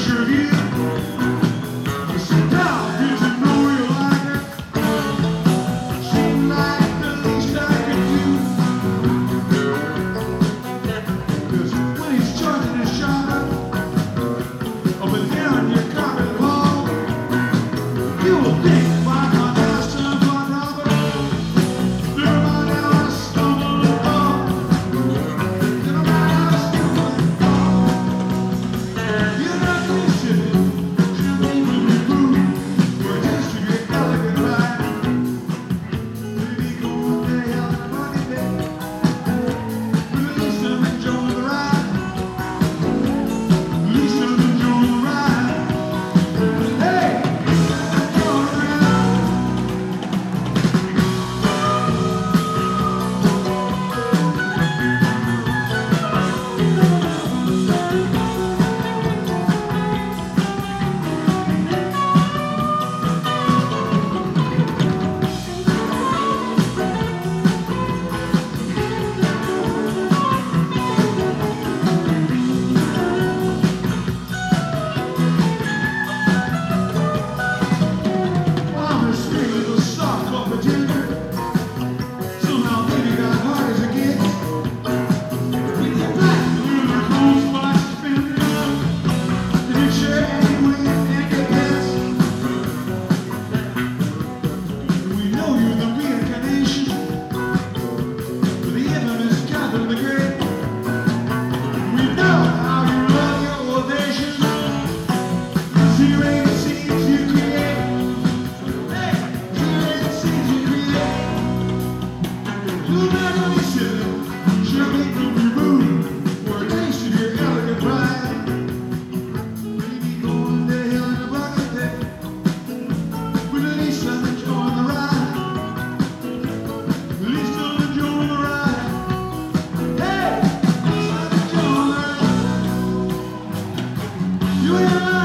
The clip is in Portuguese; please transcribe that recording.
picture of. love.